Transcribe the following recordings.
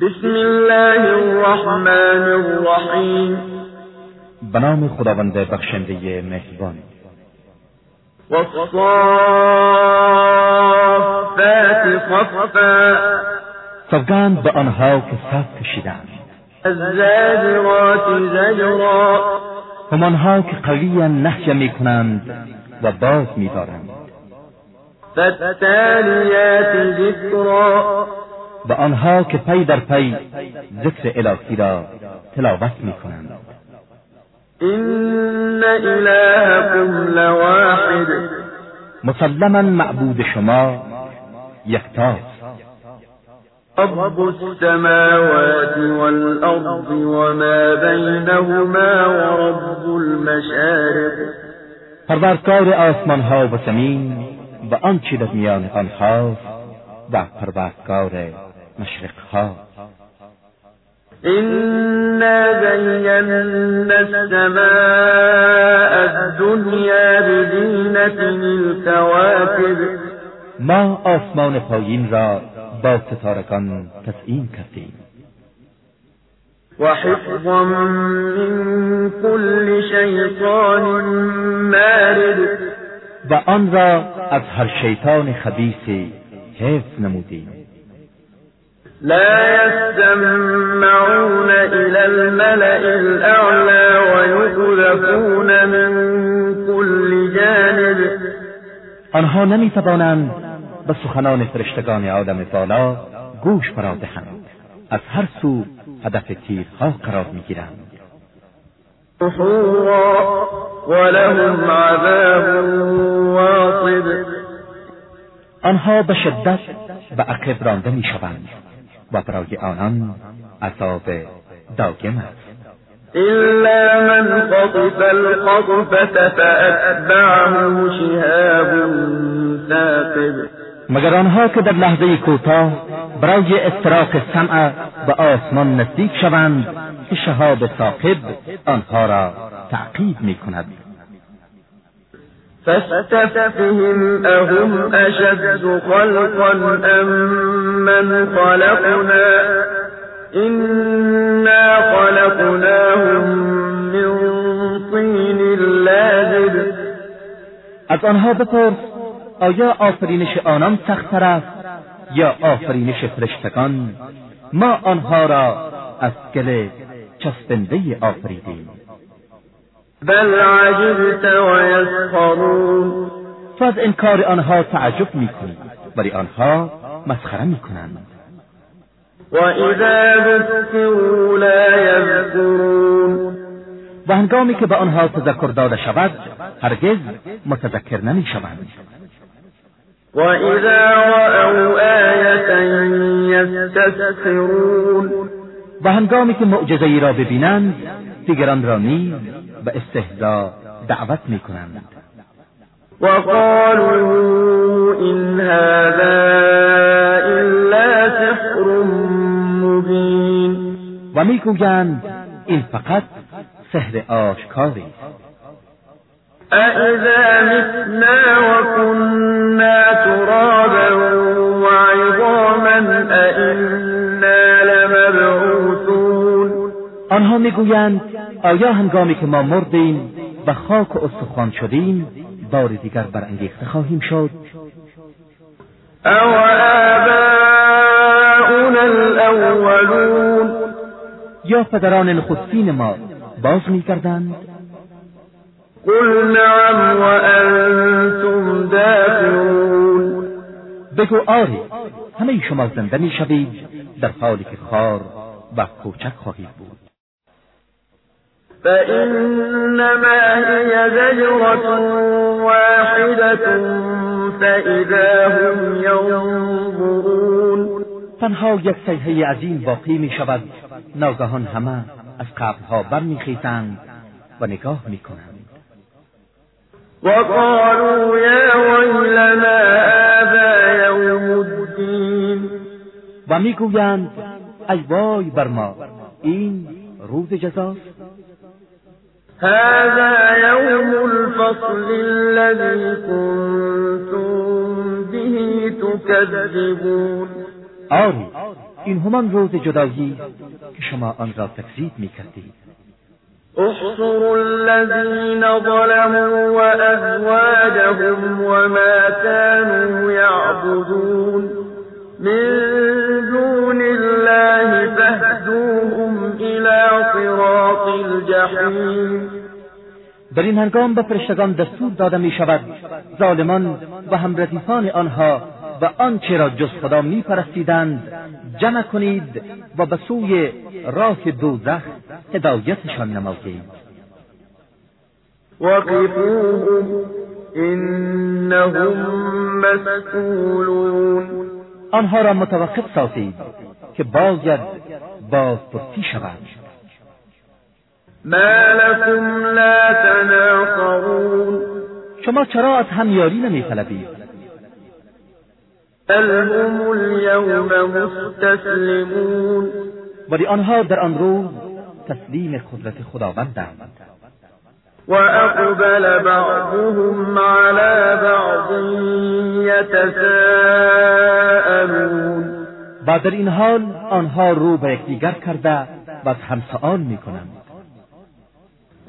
بسم الله الرحمن الرحیم به نام خداوند بخشنده مهربان. والصافات صفا. سوگند به آنها که صف کشیدند. الزاجرات زجرا. همانها که قویا نهی می‌کنند و باز میدارند. فالتالیات ذکرا. و آنها که پی در پی ذکر الهی را تلاوت می‌کنند. إن إلهكم لواحد. مسلما معبود شما یکتاست رب السماوات والأرض وما بينهما ورب المشارق. پروردگار آسمان ها و زمین و آنچه در میان آنهاست و پروردگار مشرق ها إنا زينا السماء الدنيا بزينة الكواكب. ما آسمان پایین را با ستارگان تزئین کردیم. وحفظا من كل شيطان مارد. و آن را از هر شیطان خبیثی حفظ نمودیم. لا يستمعون إلى الملأ الأعلى ويقذفون من كل جانب. آنها نمی‌توانند به سخنان فرشتگان آدم بالا گوش فرا دهند. از هر سو هدف تیرها قرار می‌گیرند. ولهم عذاب واصب. آنها به شدت به عقب رانده می‌شوند. و برای آنان عذاب داگم است إلا من خطف الخطفة فأتبعه شهاب ثاقب. مگر آنها که در لحظه کوتاه برای استراق سمع به آسمان نزدیک شوند که شهاب ثاقب آنها را تعقیب می کند فاستفتهم أهم أشد خلقا أم من خلقنا إنا خلقناهم من طين لازب از آنها بپرس آیا آفرینش آنان سختتر است یا آفرینش فرشتگان؟ ما آنها را از گل چسبنده آفریدیم. بل عجبت ويسخرون تو از انکار آنها تعجب می‌کنی ولی آنها مسخره می‌کنند. وإذا ذكروا لا يذكرون و هنگامی که به آنها تذکر داده شود هرگز متذکر نمی‌شوند. وإذا رأوا آية يستسخرون و هنگامی که معجزه ای را ببینند دیگران را نیز به استهزا دعوت می‌کنند. وقالوا إن هذا إلا سحر مبين. و می‌گویند این فقط سحر آشکاری. است أإذا متنا وكنا ترابا وعظاما أإنا لمبعوثون. آنها می‌گویند آیا هنگامی که ما مردیم و خاک و استخوان شدیم بار دیگر برانگیخته خواهیم شد. أو آباؤنا الأولون یا پدران نخستین ما باز میگردند. قل نعم وأنتم داخرون بگو آری همه شما زنده می‌شوید در حالی که خار و کوچک خواهید بود. فإنما هي زجرة واحدة فإذا هم ينظرون. تنها یک سیحه عظیم باقی می شود. ناگهان همه از قبرها برمیخیزند و نگاه می‌کنند. وقالوا يا ويلنا هذا يوم الدين. و می‌گویند ای وای بر ما این روز جزاست. هذا يوم الفصل الذي كنتم به تكذبون. آری این همان روز جدایی که شما آن را تکذیب می کردید احصروا الذين ظلموا وأزواجهم وما كانوا يعبدون. من دون الله صراط الجحیم. در این هنگام به فرشتگان دستور داده می شود ظالمان و همردیفان آنها و آنچه را جز خدا می پرستیدند جمع کنید و به سوی راه دوزخ هدایتشان نمایید وقفوهم انهم مسئولون. آنها را متوقف سازید که باید بازپرسی شوند. ما لكم لا تناصرون. شما چرا از همیاری نمیطلبید؟ بل هم اليوم مستسلمون. ولی آنها در آن روز تسلیم قدرت خداوندند. وأقبل بعضهم على بعض يتساءلون. و در این حال آنها رو به یکدیگر کرده و همسان می‌کنند.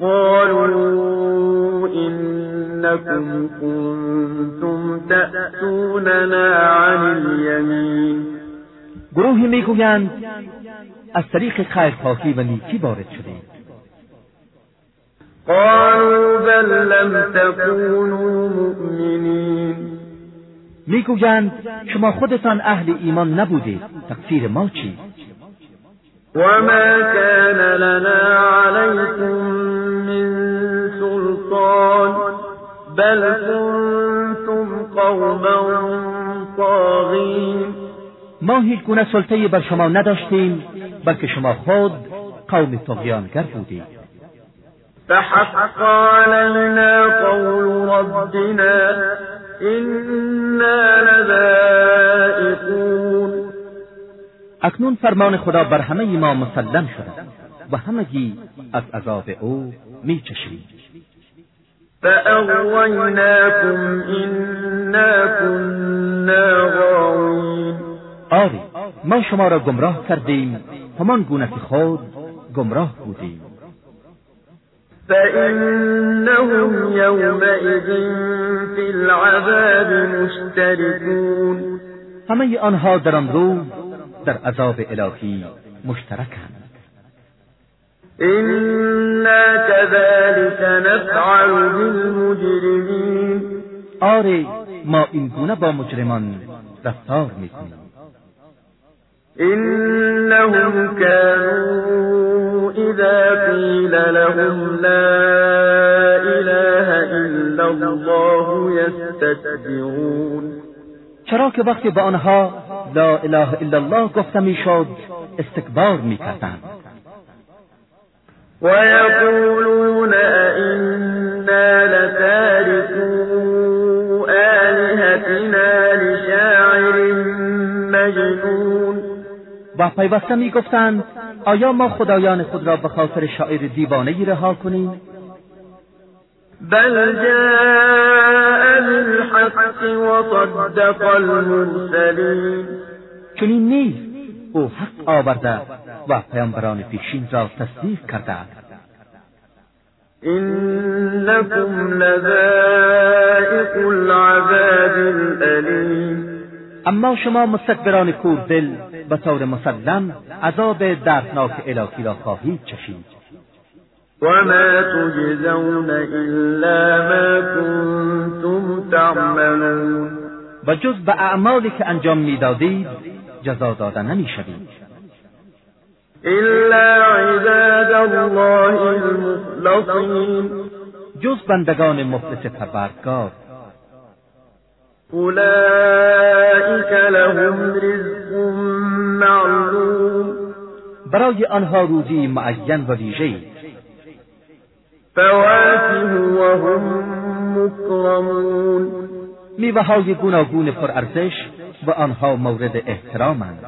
قالوا إنكم كنتم تأتوننا عن اليمين. گروهی می‌گویند از طریق خیرخواهی و نیکی وارد شدید قالوا بل لم تكونوا مؤمنین می‌گویند شما خودتان اهل ایمان نبودید تقصیر ما چی؟ وما كان لنا عليكم من سلطان بل كنتم قوما طاغین ما هیچ گونه سلطه بر شما نداشتیم بلکه شما خود قوم طغیانگر بودید. فحق علينا قول ربنا إنا لذائقون اکنون فرمان خدا بر همه ما مسلم شده و همگی از عذاب او میچشیم. فأغويناكم إنا كنا غاوين آری ما شما را گمراه کردیم همان گونه که خود گمراه بودیم. فإنهم يومئذ في العذاب مشتركون همه آنها در آن روز در عذاب الهی مشترکند إنا كذلك نفعل بالمجرمين آری ما این گونه با مجرمان رفتار می‌کنیم. إنهم كانوا إذا قيل لهم لا إله إلا الله يستكبرون چرا که وقتی به آنها لا اله الا الله گفته می‌شد استکبار می‌کردند. ويقولون أئنا لتاركو آلهتنا لشاعر مجنون. و پیوسته می‌گفتند آیا ما خدایان خود را به خاطر شاعر دیوانه ای رها کنیم؟ بل جاء بالحق وصدق المرسلین چنین نیست او حق آورده و پیامبران پیشین را تصدیق کرده. إنكم لذائق العذاب الأليم اما شما مستکبران کوردل به طور مسلم عذاب دردناک الهی را خواهید چشید. وما تجزون إلا ما كنتم تعملون و جز به اعمالی که انجام می‌دادید جزا داده نمی‌شوید. إلا عباد الله المخلصين جز بندگان مخلص پروردگار. أولئك لهم رزق معلوم برای آنها روزی معین و ویژه فواكه وهم مكرمون. میوه های گوناگون پرارزش و آنها مورد احترامند.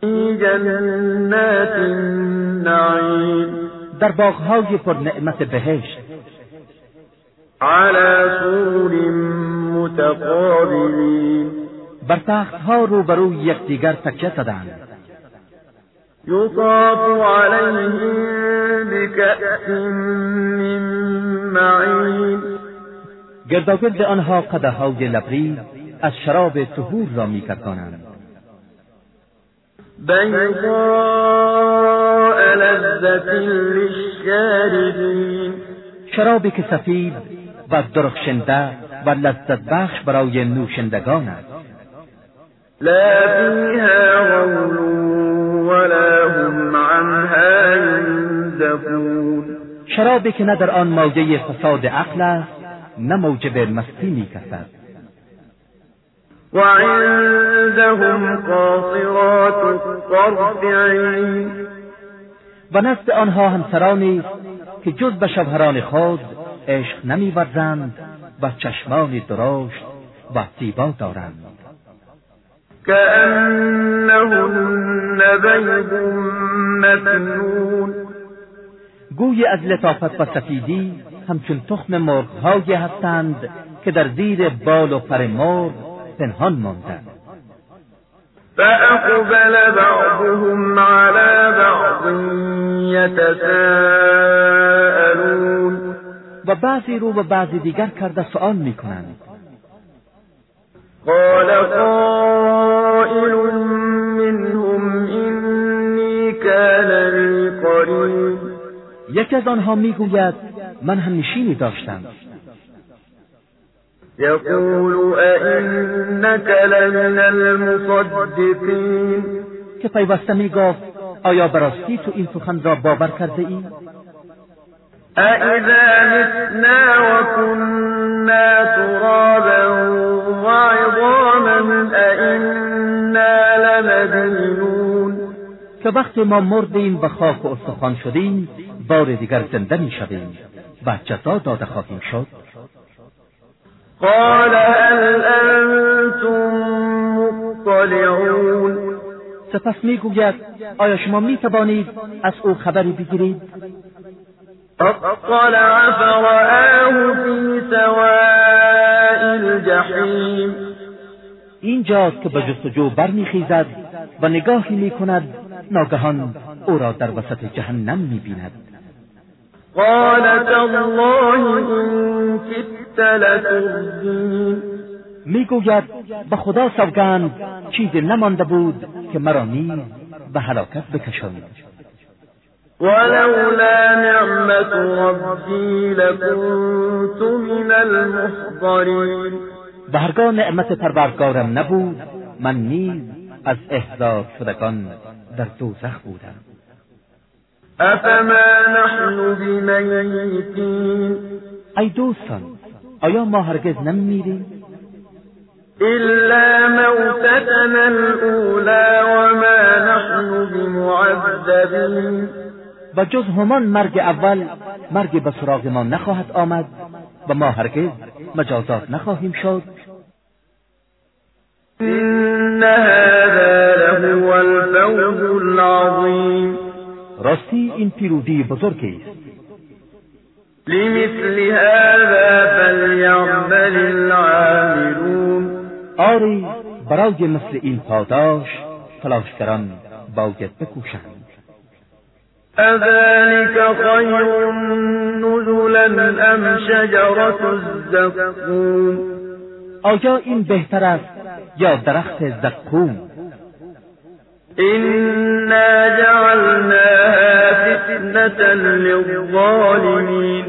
في جنات النعيم در باغهای پر نعمت بهشت. على سور متقابلين بر تختها روبروی یکدیگر تکیه زدند یطاف علیهم بکأس من معین گرداگرد آنها قدههای لبریز از شراب طهور را میگردانند بیضاء لذت للشاربین شرابی که سفید و درخشنده و لذت بخش برای نوشندگان است. لا فیها غول ولا هم عنها شرابی که نه در آن مایه فساد عقل است نه موجب مستی می‌کشد وعندهم قاصرات الطرف عین. و نزد آنها همسرانی است که جز به شوهران خود عشق نمیورزند و چشمان درشت و زیبا دارند. كأنهن بيض مكنون گوی از لطافت و سفیدی همچون تخم مرغهایی هستند که در زیر بال و پر مرغ پنهان ماندند. فأقبل بعضهم على بعض يتساءلون. و بعضی رو به بعضی دیگر کرده سؤال می‌کنند. قال قائل منهم إني كان لي یکی از آنها می‌گوید من هم نشینی داشتم يقول أئنك لمن المصدقين که پیوسته می‌گفت آیا براستی تو این سخن را باور کرده ای؟ أإذا متنا وكنا ترابا وعظاما أإنا که وقتی ما مردیم و خاک و استخوان شدیم بار دیگر زنده می‌شویم و جزا داده خواهیم شد. قال هل أنتم مطلعون؟ سپس می‌گوید آیا شما می‌توانید از او خبری بگیرید؟ اطلع فرآه في سواء الجحیم. اینجاست که به جستجو برمیخیزد و نگاهی می‌کند ناگهان او را در وسط جهنم می‌بیند. قال تالله إن كدت لتردین می‌گوید به خدا سوگند چیزی نمانده بود که مرا نیز به هلاکت بکشانید ولولا نعمت ربی لكنت من المحضرین. و هرگاه نعمت پروردگارم نبود من نیز از احضار شدگان در دوزخ بودم افما نحن بمیتین؟ ای دوستان آیا ما هرگز نمیریم إلا موتتنا الأولى وما نحن بمعذبين و جز همان مرگ اول مرگ به سراغ ما نخواهد آمد و ما هرگز مجازات نخواهیم شد. إن هذا لهو الفوز العظيم. راستی این پیروزی بزرگی است. لمثل هذا فليعمل العاملون. آری برای مثل این پاداش تلاشگران باید بکوشند. أذلك خير نزلا أم شجرة الزقوم؟ آیا این بهتر است یا درخت زقوم إنا جعلناها فتنة للظالمين.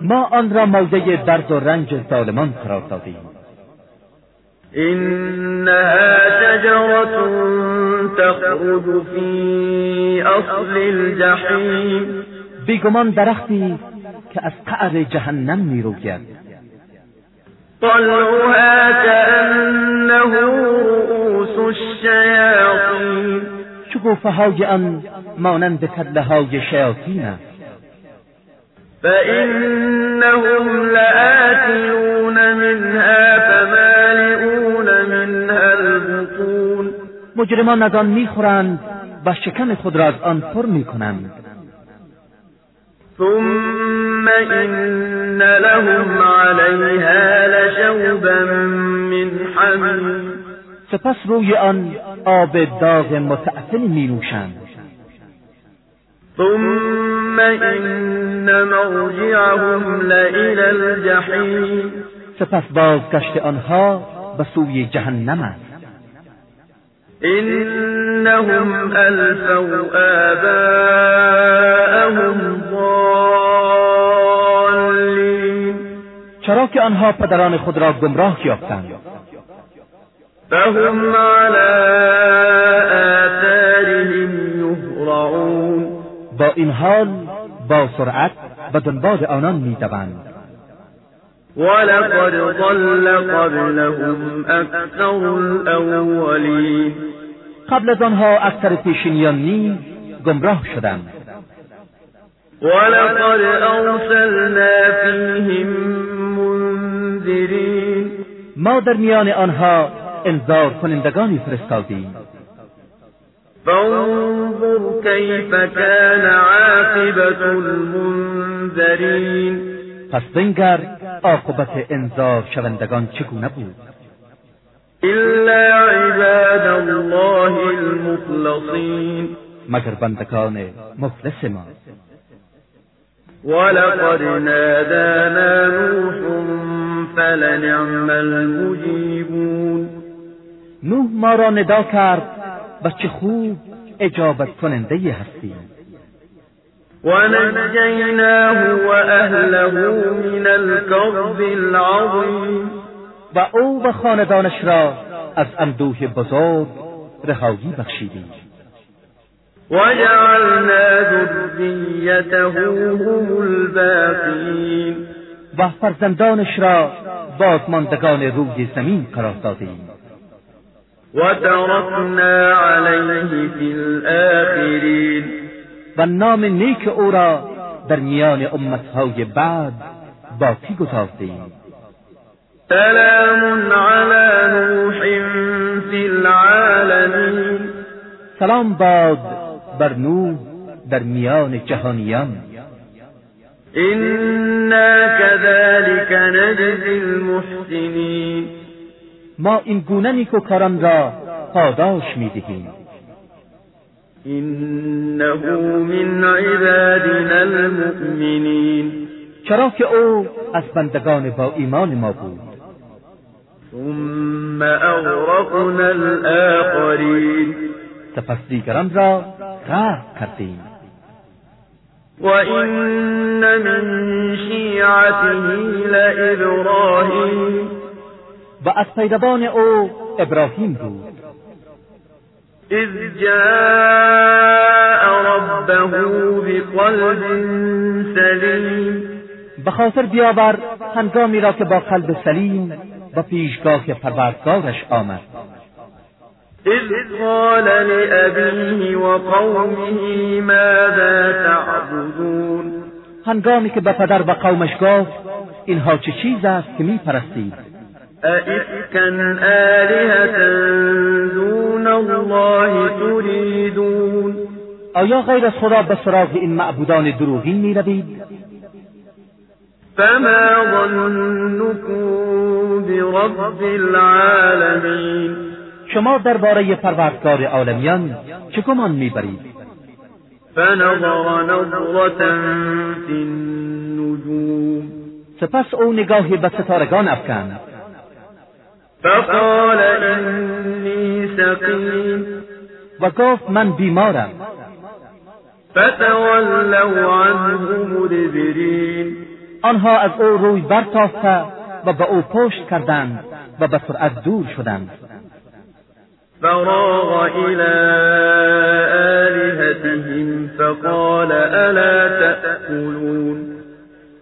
ما آن را مایه درد و رنج ظالمان قرار دادیم. إنها شجرة تخرج في أصل الجحيم. بیگمان درختی که از قعر جهنم می‌روید. طلعها كأنه رؤوس الشياطين. شکوفه های آن مانند کله های شیاطین است. فإنهم لآكلون منها فمالئون منها البطون. مجرمان از آن می‌خورند و شکم خود را از آن پر می‌کنند. ثم إن لهم عليها لشوبا من حميم سپس روی آن آب داغ متعفن می نوشند. ثم إن مرجعهم لإلى الجحیم سپس بازگشت آنها به سوی جهنم است. إنهم ألفوا آباءهم چرا که آنها پدران خود را گمراه یافتند. فهم على آثارهم يهرعون. با این حال با سرعت به دنبال آنان می‌دوند. ولقد ضل قبلهم أكثر الأولين. قبل از آنها اکثر پیشینیان نیز گمراه شدند. ولقد أرسلنا فيهم منذرين. ما در میان آنها انذار کنندگانی فرستادیم. فانظر كيف كان عاقبة المنذرين. پس بنگر عاقبت انذار شوندگان چگونه بود؟ إلا عباد الله المخلصين. مگر بندگان مخلص ما ولقد نادانا نوح فلنعم المجيبون نوح ما را ندا کرد و چه خوب اجابت کننده هستی ونجيناه وأهله من الكرب العظيم و او و خاندانش را از اندوه بزرگ رهایی بخشیدیم. وجعلنا ذريته هم الباقين. و فرزندانش را بازماندگان روی زمین قرار دادیم. وتركنا عليه في الآخرين. و نام نیک او را در میان امتهای بعد باقی گذاردیم. سلام على نوح في العالمين. سلام باد بر نوح در میان جهانیان. إنا كذلك نجزي المحسنين. ما این گونه نیکوکاران را پاداش می‌دهیم. إنه من عبادنا المؤمنين. چرا که او از بندگان با ایمان ما بود. ثم أغرقنا الآخرين. سپس دیگران را غرق کردیم وإن من شيعته لإبراهيم و از پیروان او ابراهیم بود. إذ جاء ربه بقلب سليم به خاطر بیاور هنگامی را که با قلب سلیم و پیشگاه پروردگارش آمد. إذ قال لأبيه وقومه ماذا تعبدون؟ هنگامی که به پدر و قومش گفت اینها چه چیز است که میپرستید؟ أئفكا آلهة دون الله تريدون؟ آیا غیر از خدا به سراغ این معبودان دروغین میروید؟ فما ظنكم برب العالمين؟ شما درباره پروردگار عالمیان چه گمان می‌برید؟ فنظر نظرة النجوم. سپس او نگاهی به ستارگان افکند. فقال إني سقيم. و گفت من بیمارم. فتولوا عنه مدبرين آنها از او روی برتافته و به او پشت کردند و به سرعت دور شدند. فراغ إلى آلهتهم فقال ألا تأكلون؟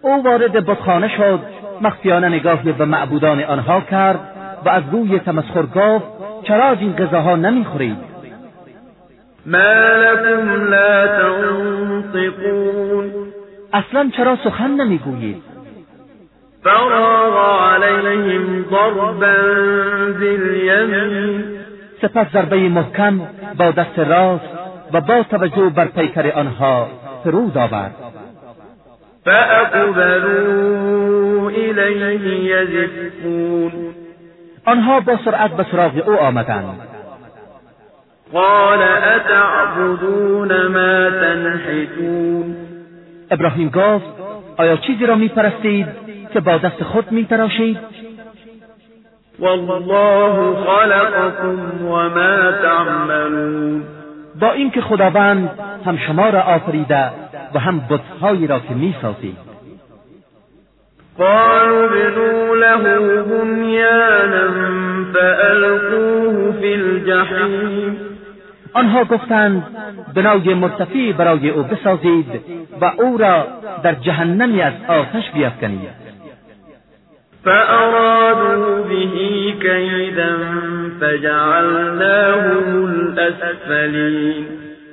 او وارد بتخانه شد مخفیانه نگاهی به معبودان آنها کرد و از روی تمسخر گفت چرا از این غذاها نمی‌خورید. ما لكم لا تنطقون. اصلا چرا سخن نمی‌گویید؟ فراغ عليهم ضربا باليمين. سپس ضربه محکم با دست راست و با توجه بر پیکر آنها فرود آورد. فأقبلوا إليه يزفون. آنها با سرعت به سراغ او آمدند. قال اتعبدون ما تنحتون؟ ابراهیم گفت آیا چیزی را میپرستید که با دست خود میتراشید؟ والله خلقكم وما تعملون. با اینکه خداوند هم شما را آفریده و هم بتهایی را که می‌سازید. قالوا بنوا له بنيانا فألقوه في الجحیم آنها گفتند بنای مرتفی برای او بسازید و او را در جهنمی از آتش بیافکنید. فأرادوا به كيدا فجعلناهم الاسفلین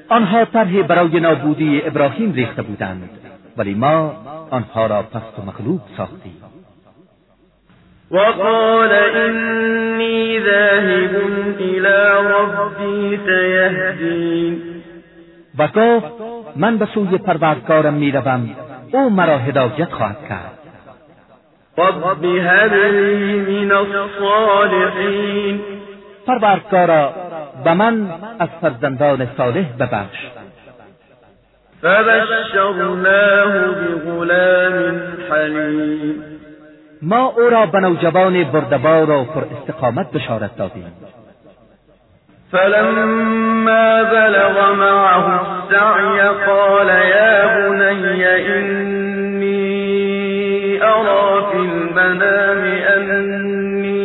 آنها طرحی برای نابودی ابراهیم ریخته بودند ولی ما آنها را پست و مغلوب ساختیم. وقال إني ذاهب إلى ربي سيهدين. و گفت من به سوی پروردگارم می‌روم او مرا هدایت خواهد کرد. رب هب من الصالحین. پروردگارا و من از فرزندان صالح ببخش. فبشرناه بغلام حلیم. ما او را به نوجوان بردبار و پر استقامت بشارت دادیم. فلما بلغ معه السعي قال يا بني في المنام أني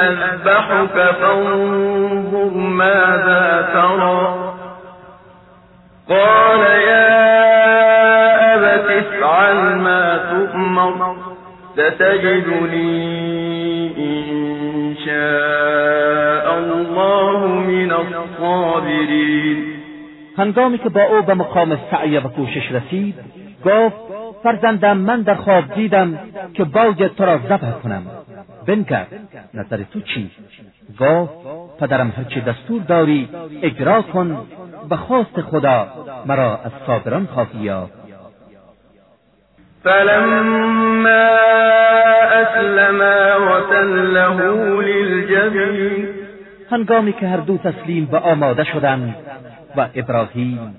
أذبحك فانظر ماذا ترى. قال يا أبت افعل ما تؤمر ستجدني إن شاء الله من الصابرین هنگامی که با أو به مقام سعی و کوشش رسید گفت فرزندم من در خواب دیدم که باید تو را ذبح کنم. بنگر نظر تو چی؟ گفت پدرم هرچی دستور داری اجرا کن به خواست خدا مرا از صابران خواهی یافت. فلما اسلما وتله للجبین. هنگامی که هر دو تسلیم و آماده شدند و ابراهیم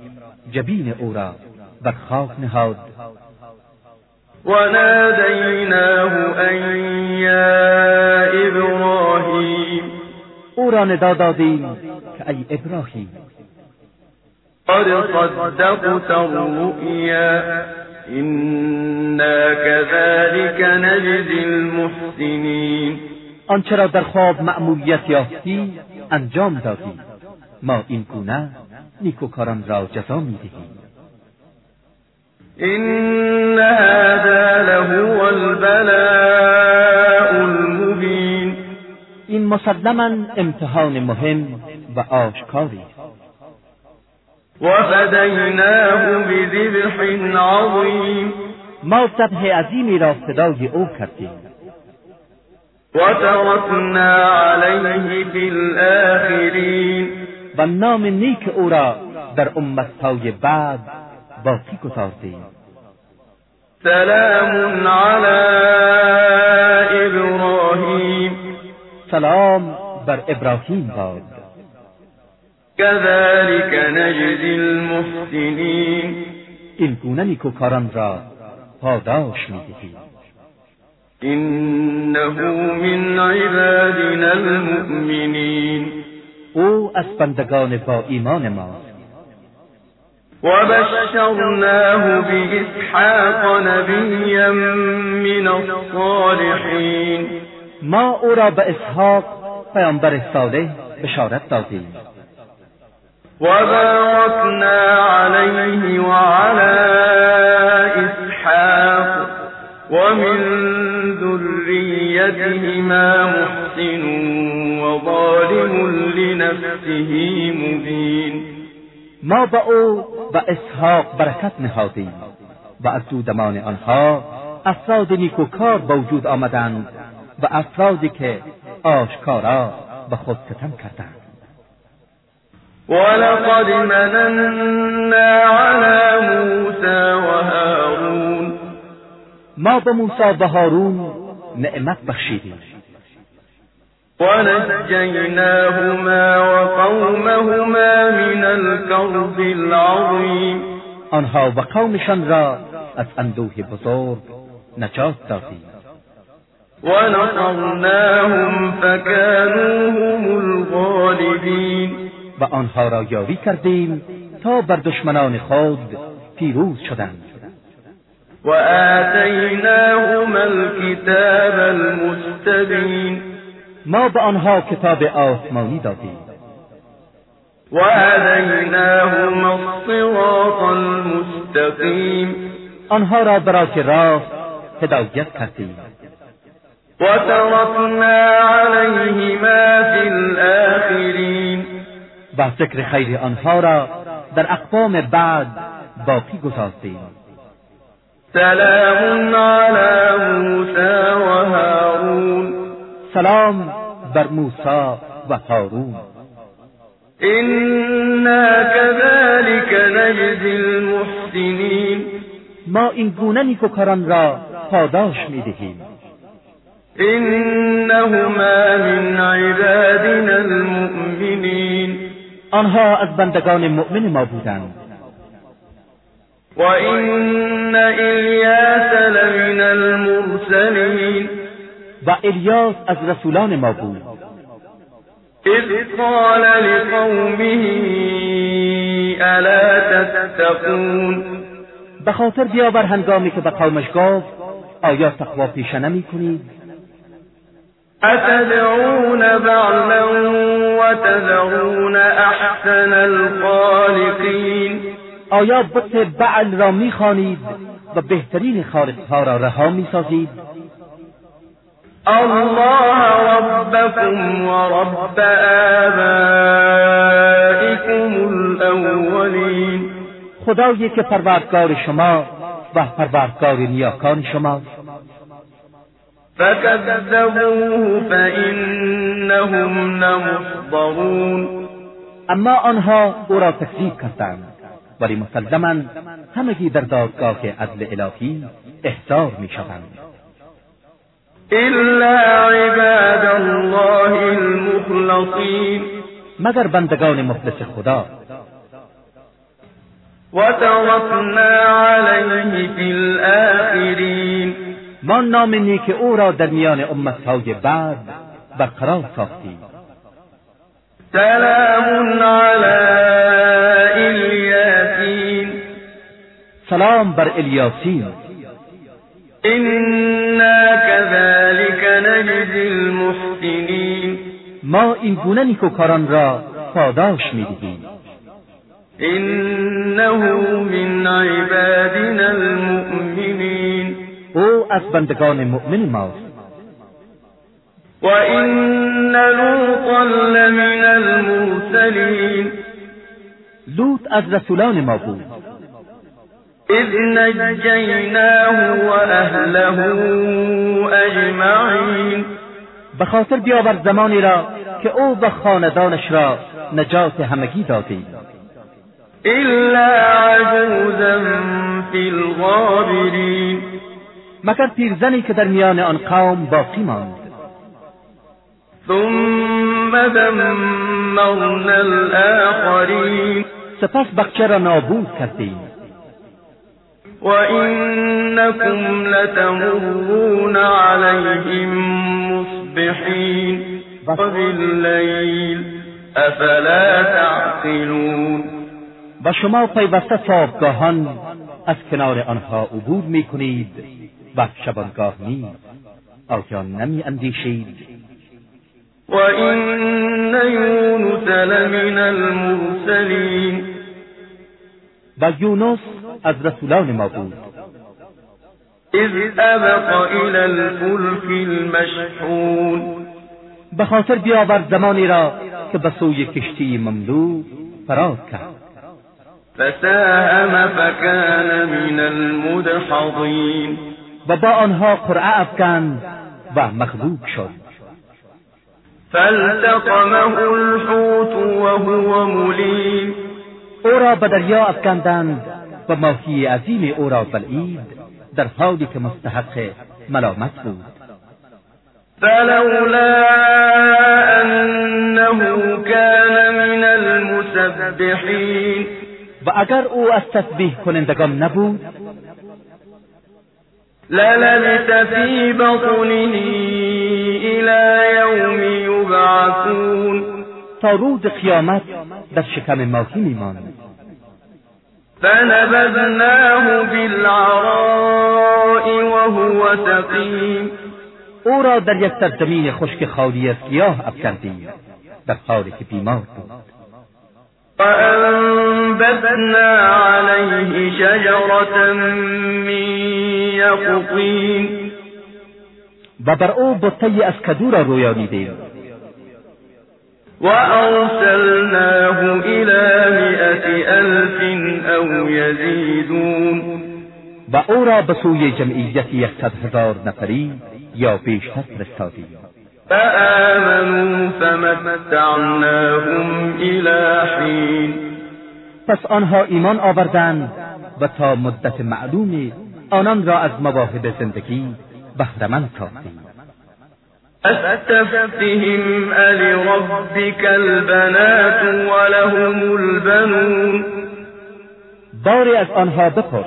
جبین او را بر خاک نهاد ونادیناه ان یا ابراهیم او را ندا دادیم که ای ابراهیم. قد صدقت الرؤیا إنا كذلك نجزي المحسنین آنچه را در خواب مأموریت یافتی انجام دادی ما این گونه نیکوکاران را جزا می‌دهیم. این هذا لهو البلاء المبین این مسلما امتحان مهم و آشکاری. وفدیناه بذبح عظیم ما ذبح عظیمی را فدای او کردیم. وتركنا علیه فی الآخرین و نام نیک او را در امتهای بعد باقی گذاردیم سلام علی ابراهیم. سلام بر ابراهیم باد. كذلك نجزی المحسنین. این گونه نیکوکاران را پاداش می‌دهیم. انه من عبادنا المؤمنین. او از بندگان با ایمان ماست وبشرناه بإسحاق نبیا من الصالحین ما أو را به اسحاق پیامبر صالح بشارت دادیم. وباركنا عليه وعلى إسحاق ومن ذريتهما محسن وظالم لنفسه مبين ما أو و اسحاق برکت نهادیم و از دودمان آنها افراد نیکوکار به وجود آمدند و افرادی که آشکارا به خود ستم کردند. ولقد مننا على موسى ما به موسی و هارون نعمت بخشیدیم. ونجيناهما وقومهما من الكرب العظیم آنها و قومشان را از اندوه بزرگ نجات دادیم. ونصرناهم فكانوا هم الغالبین. و آنها را یاری کردیم تا بر دشمنان خود پیروز شدند. و آتیناهما الكتاب المستبین. ما به آنها کتاب آسمانی دادیم و هدیناهما الصراط المستقیم آنها را برای راست هدایت کردیم و ترکنا علیهما فی الاخرین و ذکر خیر آنها را در اقوام بعد باقی گذاشتیم. سلام علی موسی و سلام بر موسی و هارون. إنا كذلك نجزی المحسنین ما این گونه نیکوکاران را پاداش می‌دهیم. إنهما من عبادنا المؤمنین آنها از بندگان مؤمن ما بودند. و این الیاس لمن المرسلین و الیاس از رسولان ما بود. اذ قال لقومه الا تتقون؟ به خاطر بیاور هنگامی که به قومش گفت آیا تقوا پیشه نمی کنید؟ اتدعون بعلا و تذرون احسن الخالقین؟ آیا بت بعل را می‌خوانید و بهترین خالقها را رها می‌سازید الله ربكم ورب آبائكم الأولين. خدایی که پروردگار شما و پروردگار نیاکان شماست. فكذبوه فإنهم لمحضرون. اما آنها او را تکذیب کردند ولی مسلما همگی در دادگاه عدل الهی احضار می‌شوند. إلا عباد الله المخلصين. مگر بندگان مخلص خدا. وتركنا عليه في الآخرين. ما نام نیک أو را در میان امتهای بعد برقرار ساختیم. سلام على الیاسین. سلام بر الیاسین. إنا كذلك نجزي المحسنين ما این گونه نیکوکاران را پاداش می‌دهیم. إنه من عبادنا المؤمنين او از بندگان مؤمن ماست. وإن لوطا لمن المرسلين لوط از رسولان ما بود. إذ نجيناه وأهله أجمعين. به خاطر بیاور زمانی را که او و خاندانش را نجات همگی دادیم إلا عجوزا في الغابرين. مگر پیرزنی که در میان آن قوم باقی ماند. ثم دمرنا الآخرين سپس بخچه را نابود کردیم. وإنكم لتمرون عليهم مصبحين وبالليل أفلا تعقلون و شما پیوسته صابگاهان از کنار آنها عبور می کنید و شبانگاه نیز آیا نمی اندیشید. وإن يونس لمن المرسلين و یونس از رسولان ما بود. الفلك المشحون. به خاطر بیاور زمانی را که به سوی کشتی مملو فراز کرد. فساهم فكان من المدحضين و با آنها قرعه افکند و مغلوب شد. فالتقمه الحوت وهو مليم او را به دریا افکندند و ماهی عظیم او را بلعید در حالی که مستحق ملامت بود. فلولا انه كان من المسبحین. و اگر او از تسبیح کنندگان نبود للبث فی بطنه الى یوم یبعثون. تا روز قیامت در شکم ماهی میماند. فنبذناه بالعراء وهو سقیم او را در یک سرزمین خشک خالی از گیاه افکندیم. در حالی که بیمار بود. وأنبتنا عليه شجرة من يقطين. و بر او بطه از کدو را رویانیدیم. وأرسلناه إلى مئة ألف أو يزيدون. و او را به سوی جمعیت یکصد هزار نفری یا بیشتر فرستادیم. فآمنوا فمتعناهم إلى حين. پس آنها ایمان آوردند و تا مدت معلومی آنان را از مواهب زندگی بهرهمند ساختیم أستفتهم ألربك البنات ولهم البنون. باری از آنها بپرس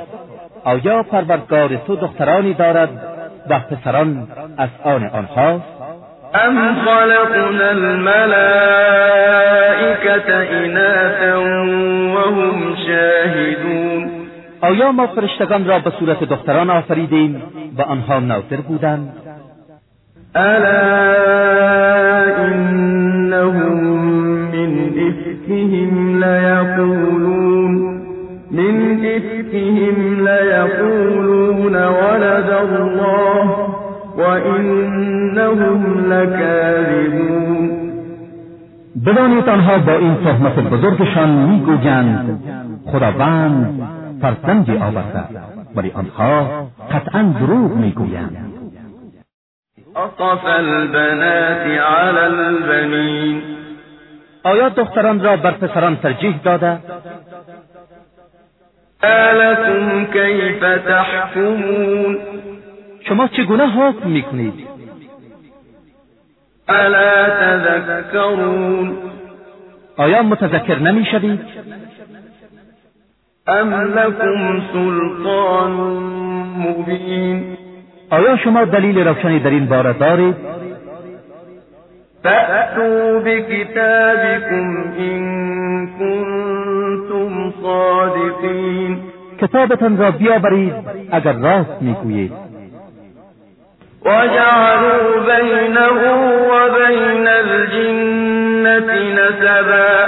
آیا پروردگار تو دخترانی دارد و پسران از آن آنهاست؟ أم خلقنا الملائكة إناثا وهم شاهدون. آیا ما فرشتگان را به صورت دختران آفریدیم و آنها ناظر بودند؟ ألا إنهم من إفكهم ليقولون من إفكهم ليقولون ولد الله وإنهم لكاذبون. بدانید آنها با این تهمت بزرگشان میگویند خداوند فرزندی آورده ولی آنها قطعا دروغ میگویند. أصف البنات على البنين. آیا دختران را بر پسران ترجیح داده. ألكم كيف تحكمون؟ شما چگونه حکم می‌کنید؟ ألا تذكرون؟ آیا متذکر نمی‌شوید؟ أم لكم سلطان مبين. آیا شما دلیل روشنی در این باره دارید؟ فأتوا بكتابكم إن كنتم صادقين. کتابتان را بیاورید اگر راست میگویید. وجعلوا بينه وبين الجنة نسبا.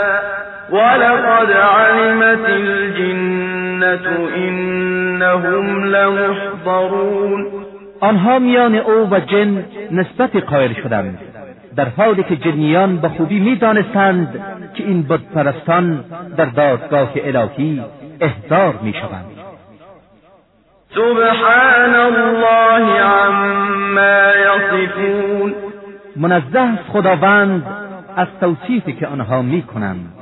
ولقد علمت الجنة إنهم لمحضرون. آنها میان او و جن نسبت قائل شدند در حالی که جنیان به خوبی می‌دانستند که این بت پرستان در دادگاه الهی احضار می‌شوند. سبحان الله عما يصفون منزه است خداوند از توصیفی که آنها می‌کنند.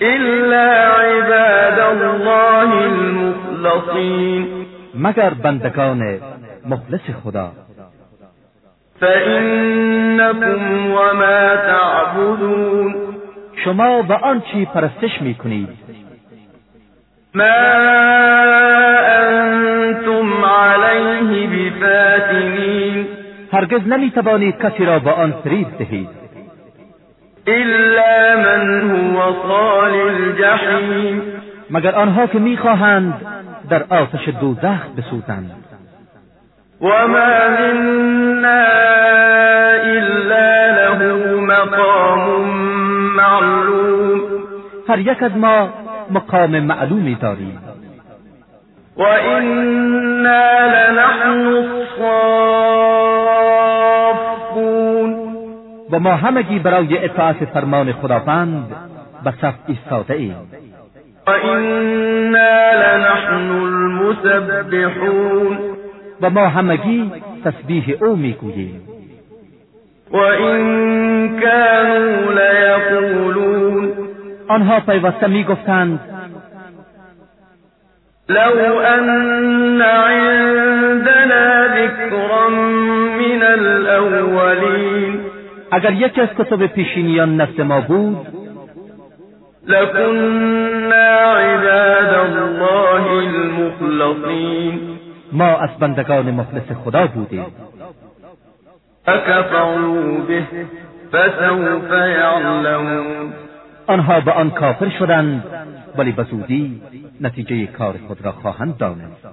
إلا عباد الله المخلصين مگر بندگان مخلص خدا. فإنكم وما تعبدون شما و آنچه پرستش می‌کنید. ما أنتم عليه بفاتنين هرگز نمی‌توانید کسی را با آن فریب دهید. إلا من هو صال الجحيم مگر آنها که می‌خواهند در آتش دوزخ بسوزند. وما منا إلا له مقام معلوم. هر یک از ما مقام معلومی داریم. وإنا لنحن الصافون. و ما همگی برای اطاعت فرمان خداوند به صف ایستاده ایم وإنا لنحن المسبحون و ما همگی تسبیح او می‌گوییم. وإن كانوا ليقولون آنها پیوسته می‌گفتند لو أن عندنا ذكرا من الأولين اگر یکی از کتب پیشینیان نزد ما بود لكنا عباد الله المخلصين. ما از بندگان مخلص خدا بودیم. فكفروا به فسوف يعلمون. آنها به آن کافر شدند ولی به زودی نتیجه کار خود را خواهند دانست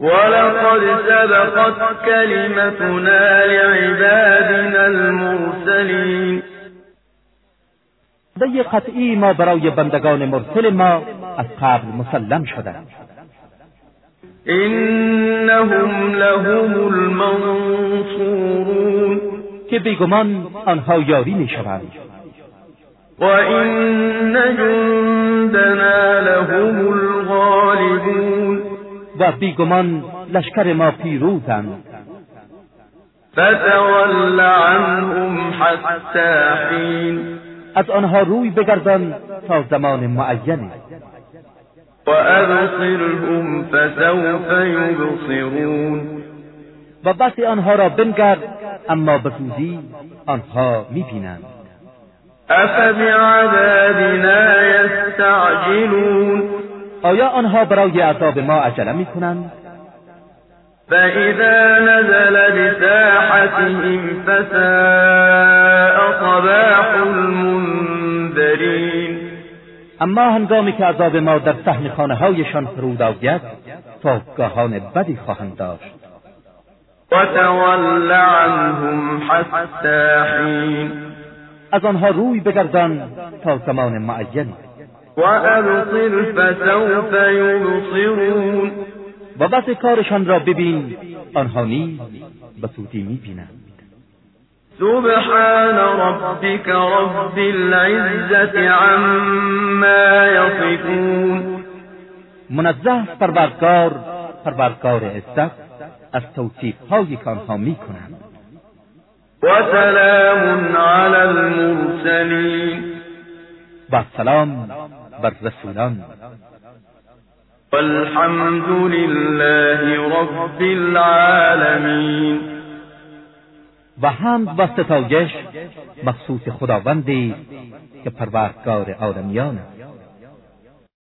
ولقد سبقت كلمتنا لعبادنا المرسلين. وعده قطعی ما برای بندگان مرسل ما از قبل مسلم شده. إنهم لهم المنصورون. که بیگمان آنها یاری می شوند وإن جندنا لهم الغالبون. و بیگمان لشکر ما پیروزند. فتول عنهم حتى حين از آنها روی بگردان تا زمان معینی. وأبصرهم فسوف يبصرون. و بس آنها را بنگرد اما به زودی آنها می‌بینند. أفبعذابنا يستعجلون. آیا آنها برای عذاب ما عجله می‌کنند؟ فإذا نزل بساحتهم فساء صباح المنذرين اما هنگامی که عذاب ما در صحن خانه هایشان فرود آید صبحگاهان بدی خواهند داشت. وتول عنهم حتى حين از آنها روی بگردان تا زمان معینی وأبصر فسوف يبصرون و بس کارشان را ببین آنها نیز به زودی می‌بینند. سبحان ربك رب العزة عما يصفون منزه پروردگار پروردگار عزت از توصیف هایی که آنها می‌کنند وسلام على المرسلين و سلام بر رسولان. والحمد لله رب العالمين و حمد و ستایش مخصوص خداوندی که پروردگار عالمیان است